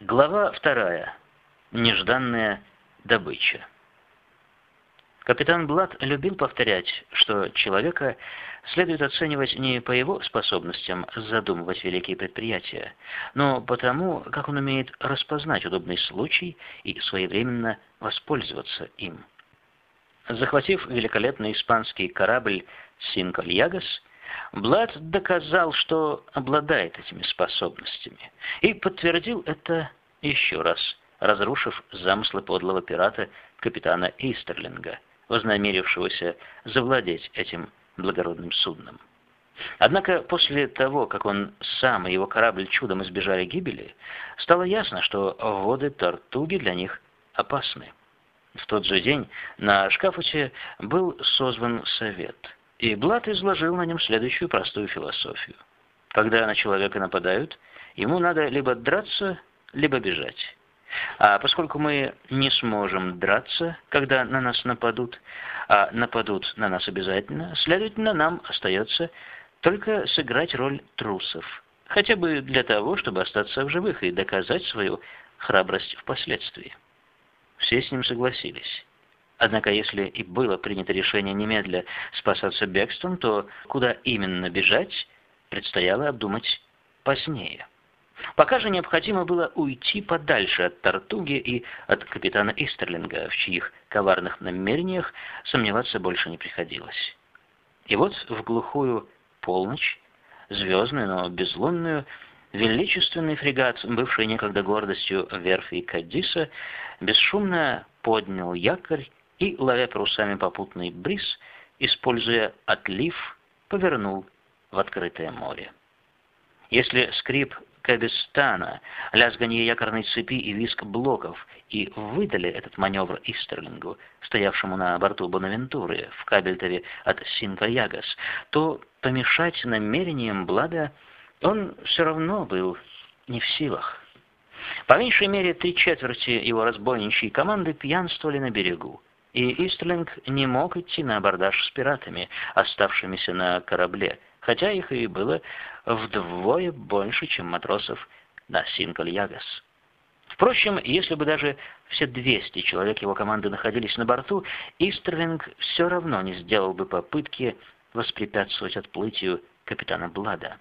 Глава вторая. Нежданная добыча. Капитан Блад любил повторять, что человека следует оценивать не по его способностям задумывать великие предприятия, но потому, как он умеет распознать удобный случай и своевременно воспользоваться им. Захватив великолепный испанский корабль «Синкольягас», Блад доказал, что обладает этими способностями, и подтвердил это еще раз, разрушив замыслы подлого пирата капитана Истерлинга, вознамерившегося завладеть этим благородным судном. Однако после того, как он сам и его корабль чудом избежали гибели, стало ясно, что воды Тартуги для них опасны. В тот же день на Шкафуте был созван совет – и Блад изложил на нем следующую простую философию. Когда на человека нападают, ему надо либо драться, либо бежать. А поскольку мы не сможем драться, когда на нас нападут, а нападут на нас обязательно, следовательно, нам остается только сыграть роль трусов, хотя бы для того, чтобы остаться в живых и доказать свою храбрость впоследствии. Все с ним согласились. Однако, если и было принято решение немедля спасаться бегством, то куда именно бежать, предстояло обдумать позднее. Пока же необходимо было уйти подальше от Тартуги и от капитана Истерлинга, в чьих коварных намерениях сомневаться больше не приходилось. И вот в глухую полночь, звездную, но безлунную, величественный фрегат, бывший некогда гордостью верфи Кадиса, бесшумно поднял якорь и, ловя парусами попутный бриз, используя отлив, повернул в открытое море. Если скрип Кабистана, лязганье якорной цепи и виск блоков и выдали этот маневр Истерлингу, стоявшему на борту Бонавентуры в Кабельтове от Синкаягас, то помешать намерениям Блада он все равно был не в силах. По меньшей мере три четверти его разбойничьей команды пьянствовали на берегу и Истлинг не мог идти на абордаж с пиратами, оставшимися на корабле, хотя их и было вдвое больше, чем матросов на Синколь-Ягас. Впрочем, если бы даже все 200 человек его команды находились на борту, Истерлинг все равно не сделал бы попытки воспрепятствовать отплытию капитана Блада.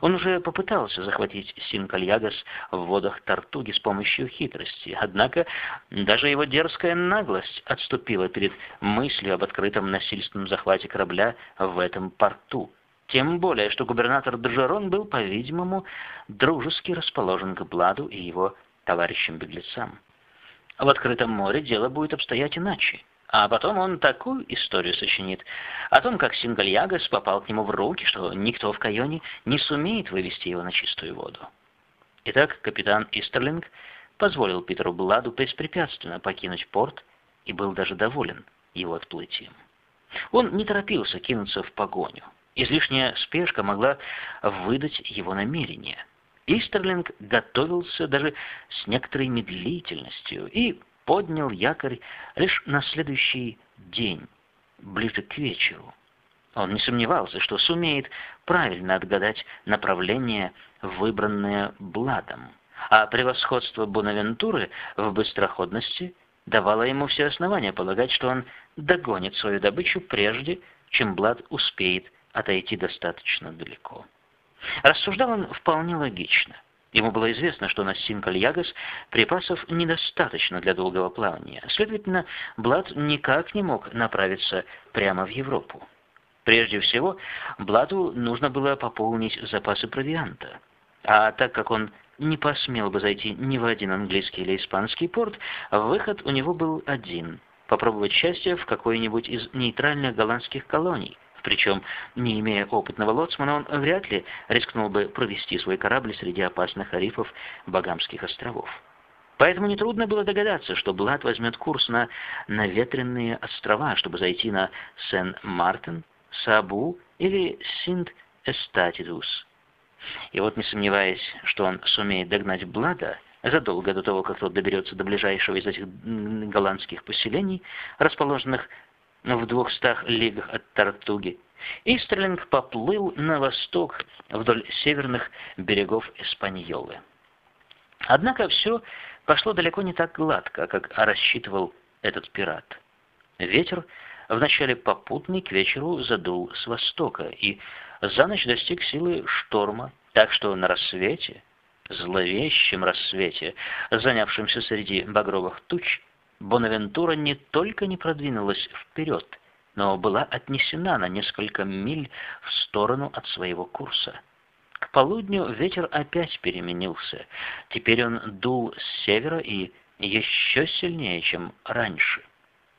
Он уже попытался захватить Синкальягас в водах Тартуги с помощью хитрости, однако даже его дерзкая наглость отступила перед мыслью об открытом насильственном захвате корабля в этом порту. Тем более, что губернатор Джерон был, по-видимому, дружески расположен к Бладу и его товарищам-беглецам. В открытом море дело будет обстоять иначе. А потом он такую историю сочинит о том, как Сингальягас попал к нему в руки, что никто в Кайоне не сумеет вывести его на чистую воду. Итак, капитан Истерлинг позволил Питеру Бладу беспрепятственно покинуть порт и был даже доволен его отплытием. Он не торопился кинуться в погоню. Излишняя спешка могла выдать его намерение. Истерлинг готовился даже с некоторой медлительностью и поднял якорь лишь на следующий день, ближе к вечеру. Он не сомневался, что сумеет правильно отгадать направление, выбранное Бладом, а превосходство Бонавентуры в быстроходности давало ему все основания полагать, что он догонит свою добычу прежде, чем Блад успеет отойти достаточно далеко. Рассуждал он вполне логично. Ему было известно, что на Синкальягас припасов недостаточно для долгого плавания. Следовательно, Блад никак не мог направиться прямо в Европу. Прежде всего, Бладу нужно было пополнить запасы провианта. А так как он не посмел бы зайти ни в один английский или испанский порт, выход у него был один – попробовать счастье в какой-нибудь из нейтральных голландских колоний – причем, не имея опытного лоцмана, он вряд ли рискнул бы провести свой корабль среди опасных рифов Багамских островов. Поэтому нетрудно было догадаться, что Блад возьмет курс на наветренные острова, чтобы зайти на Сен-Мартин, Сабу или Синт-Эстатидус. И вот, не сомневаясь, что он сумеет догнать Блада, задолго до того, как тот доберется до ближайшего из этих голландских поселений, расположенных в двухстах лигах от Тартуги, Истерлинг поплыл на восток вдоль северных берегов Испаньолы. Однако все пошло далеко не так гладко, как рассчитывал этот пират. Ветер вначале попутный к вечеру задул с востока и за ночь достиг силы шторма, так что на рассвете, зловещем рассвете, занявшемся среди багровых туч, Бонавентура не только не продвинулась вперед, но была отнесена на несколько миль в сторону от своего курса. К полудню ветер опять переменился. Теперь он дул с севера и еще сильнее, чем раньше.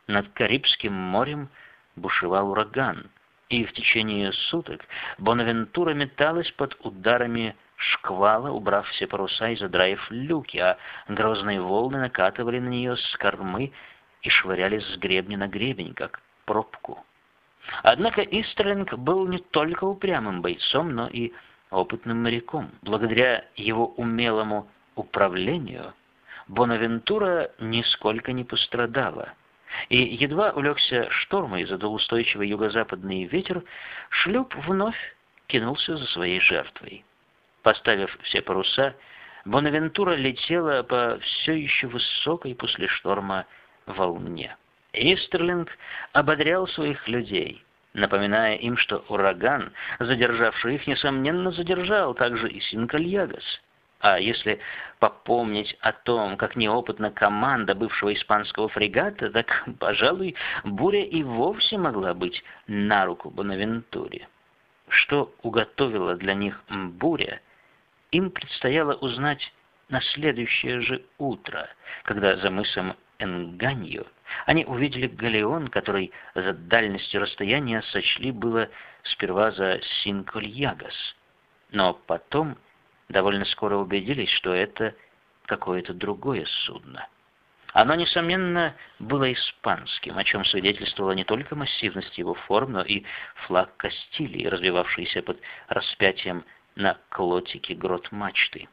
Над Карибским морем бушевал ураган, и в течение суток Бонавентура металась под ударами шквала, убрав все паруса и задраив люки, а грозные волны накатывали на нее с кормы и швырялись с гребня на гребень, как пробку. Однако Истерлинг был не только упрямым бойцом, но и опытным моряком. Благодаря его умелому управлению Бонавентура нисколько не пострадала. И едва улегся шторм и задул устойчивый юго-западный ветер, шлюп вновь кинулся за своей жертвой. Поставив все паруса, Бонавентура летела по все еще высокой после шторма волне. Истерлинг ободрял своих людей, напоминая им, что ураган, задержавший их, несомненно задержал также и Синкальягас. А если попомнить о том, как неопытна команда бывшего испанского фрегата, так, пожалуй, буря и вовсе могла быть на руку Бонавентуре. Что уготовила для них буря, им предстояло узнать на следующее же утро, когда за мысом Энганью они увидели галеон, который за дальностью расстояния сочли было сперва за Синкольягас, но потом довольно скоро убедились, что это какое-то другое судно. Оно, несомненно, было испанским, о чем свидетельствовала не только массивность его форм, но и флаг Кастилии, развивавшийся под распятием на клотике грот мачты.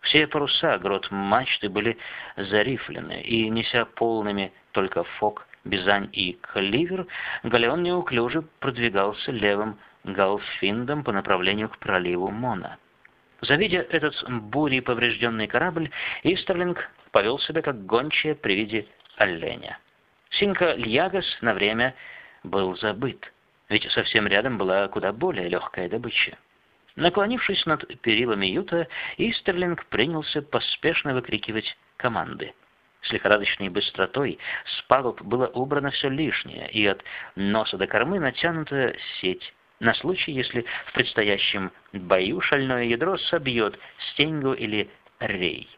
Все паруса грот мачты были зарифлены, и, неся полными только фок, бизань и кливер, галеон неуклюже продвигался левым галфиндом по направлению к проливу Мона. Завидя этот бурей поврежденный корабль, Истерлинг повел себя как гончая при виде оленя. Синка Льягас на время был забыт, ведь совсем рядом была куда более легкая добыча. Наклонившись над перилами юта, Истерлинг принялся поспешно выкрикивать команды. С лихорадочной быстротой с палуб было убрано все лишнее, и от носа до кормы натянута сеть, на случай, если в предстоящем бою шальное ядро собьет стенгу или рей.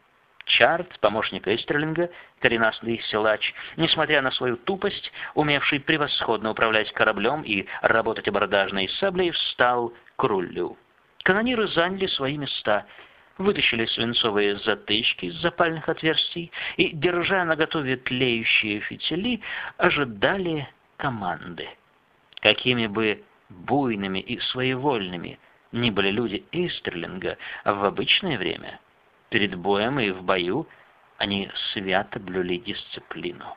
Чарт, помощник Эстерлинга, коренастый силач, несмотря на свою тупость, умевший превосходно управлять кораблем и работать абордажной саблей, встал к рулю. Канониры заняли свои места, вытащили свинцовые затычки из запальных отверстий и, держа наготове тлеющие фитили, ожидали команды. Какими бы буйными и своевольными ни были люди Эйстерлинга в обычное время, перед боем и в бою они свято блюли дисциплину.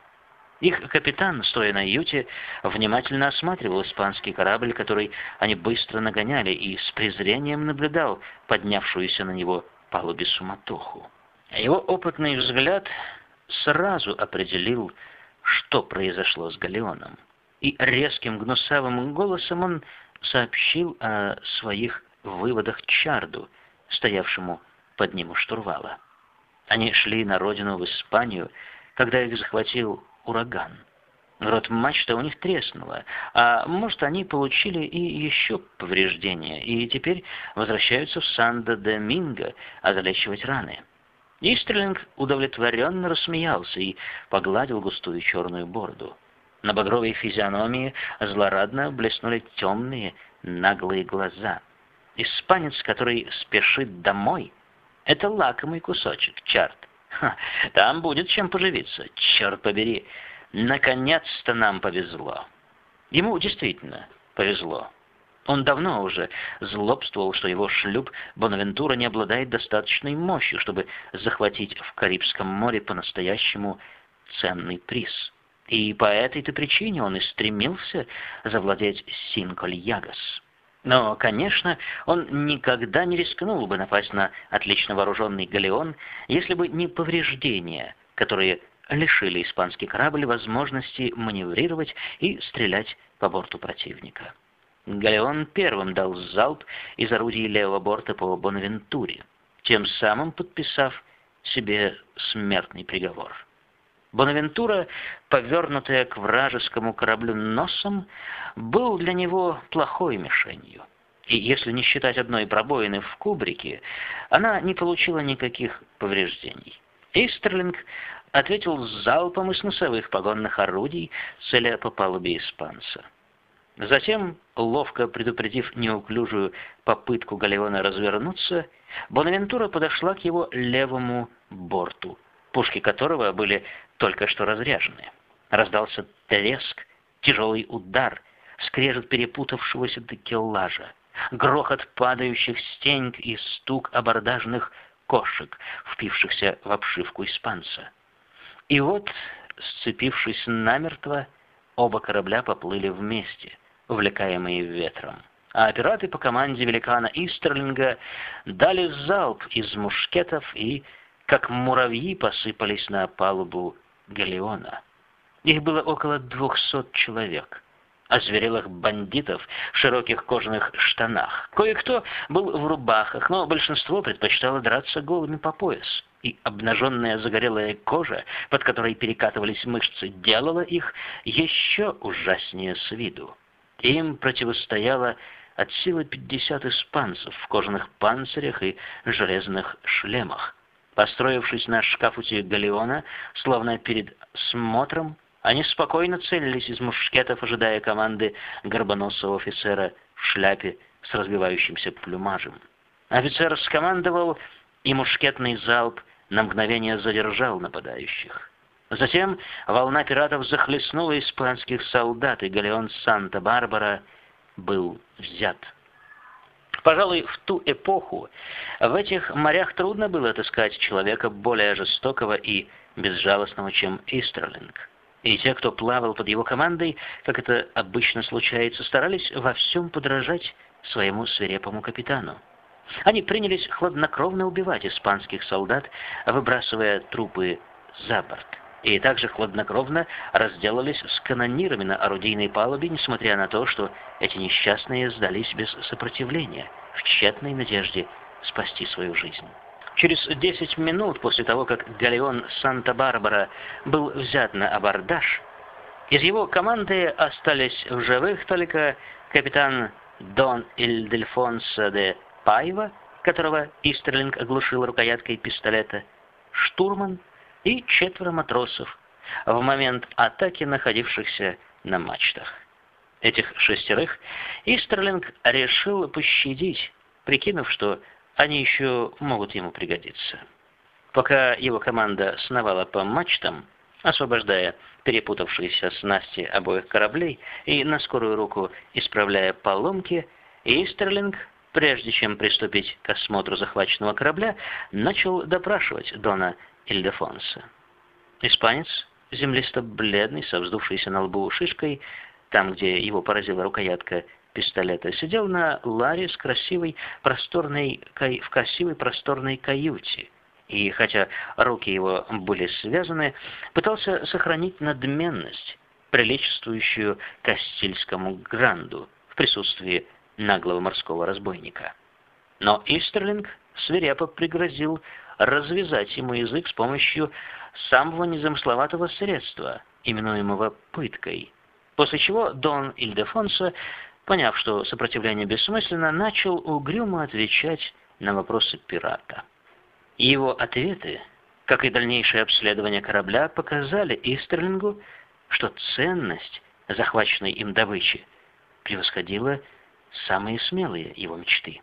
Их капитан, стоя на юте, внимательно осматривал испанский корабль, который они быстро нагоняли, и с презрением наблюдал поднявшуюся на него палубе суматоху. Его опытный взгляд сразу определил, что произошло с Галеоном, и резким гнусавым голосом он сообщил о своих выводах Чарду, стоявшему под ним у штурвала. Они шли на родину в Испанию, когда их захватил ураган. Рот мачта у них треснула, а может, они получили и еще повреждения, и теперь возвращаются в Сан-де-Доминго залечивать раны. Истрелинг удовлетворенно рассмеялся и погладил густую черную бороду. На багровой физиономии злорадно блеснули темные, наглые глаза. Испанец, который спешит домой, — это лакомый кусочек, чарт. Ха, там будет чем поживиться, черт побери. Наконец-то нам повезло. Ему действительно повезло. Он давно уже злобствовал, что его шлюп Бонавентура не обладает достаточной мощью, чтобы захватить в Карибском море по-настоящему ценный приз. И по этой-то причине он и стремился завладеть Синколь-Ягас. Но, конечно, он никогда не рискнул бы напасть на отлично вооруженный галеон, если бы не повреждения, которые лишили испанский корабль возможности маневрировать и стрелять по борту противника. Галеон первым дал залп из орудий левого борта по Бонавентуре, тем самым подписав себе смертный приговор. Бонавентура, повернутая к вражескому кораблю носом, был для него плохой мишенью. И если не считать одной пробоины в кубрике, она не получила никаких повреждений. Эйстерлинг ответил залпом из носовых погонных орудий, целя по палубе испанца. Затем, ловко предупредив неуклюжую попытку Галеона развернуться, Бонавентура подошла к его левому борту, пушки которого были только что разряжены. Раздался треск, тяжелый удар, скрежет перепутавшегося декеллажа, грохот падающих стенг и стук абордажных кошек, впившихся в обшивку испанца. И вот, сцепившись намертво, оба корабля поплыли вместе, увлекаемые ветром. А пираты по команде великана Истерлинга дали залп из мушкетов и, как муравьи, посыпались на палубу галеона. Их было около двухсот человек озверелых бандитов в широких кожаных штанах. Кое-кто был в рубахах, но большинство предпочитало драться голыми по пояс. И обнаженная загорелая кожа, под которой перекатывались мышцы, делала их еще ужаснее с виду. Им противостояло от силы 50 испанцев в кожаных панцирях и железных шлемах. Построившись на шкафуте галеона, словно перед смотром, они спокойно целились из мушкетов, ожидая команды горбоносого офицера в шляпе с разбивающимся плюмажем. Офицер скомандовал, и мушкетный залп на мгновение задержал нападающих. Затем волна пиратов захлестнула испанских солдат, и галеон Санта-Барбара был взят. Пожалуй, в ту эпоху в этих морях трудно было отыскать человека более жестокого и безжалостного, чем Истерлинг. И те, кто плавал под его командой, как это обычно случается, старались во всем подражать своему свирепому капитану. Они принялись хладнокровно убивать испанских солдат, выбрасывая трупы за борт и также хладнокровно разделались с канонирами на орудийной палубе, несмотря на то, что эти несчастные сдались без сопротивления, в тщетной надежде спасти свою жизнь. Через 10 минут после того, как галеон Санта-Барбара был взят на абордаж, из его команды остались в живых только капитан Дон Ильдельфонсо де Пайва, которого Истерлинг оглушил рукояткой пистолета, штурман и четверо матросов, в момент атаки находившихся на мачтах. Этих шестерых Истерлинг решил пощадить, прикинув, что они еще могут ему пригодиться. Пока его команда сновала по мачтам, освобождая перепутавшиеся снасти обоих кораблей и на скорую руку исправляя поломки, Истерлинг, прежде чем приступить к осмотру захваченного корабля, начал допрашивать Дона Ильдефонса. Испанец, землисто-бледный, со вздувшейся на лбу шишкой, там, где его поразила рукоятка пистолета, сидел на ларе с красивой просторной, в красивой просторной каюте, и, хотя руки его были связаны, пытался сохранить надменность, приличествующую Кастильскому гранду в присутствии наглого морского разбойника. Но Истерлинг свирепо пригрозил развязать ему язык с помощью самого незамысловатого средства, именуемого пыткой. После чего Дон Ильдефонсо, поняв, что сопротивление бессмысленно, начал угрюмо отвечать на вопросы пирата. его ответы, как и дальнейшее обследование корабля, показали Истерлингу, что ценность захваченной им добычи превосходила самые смелые его мечты.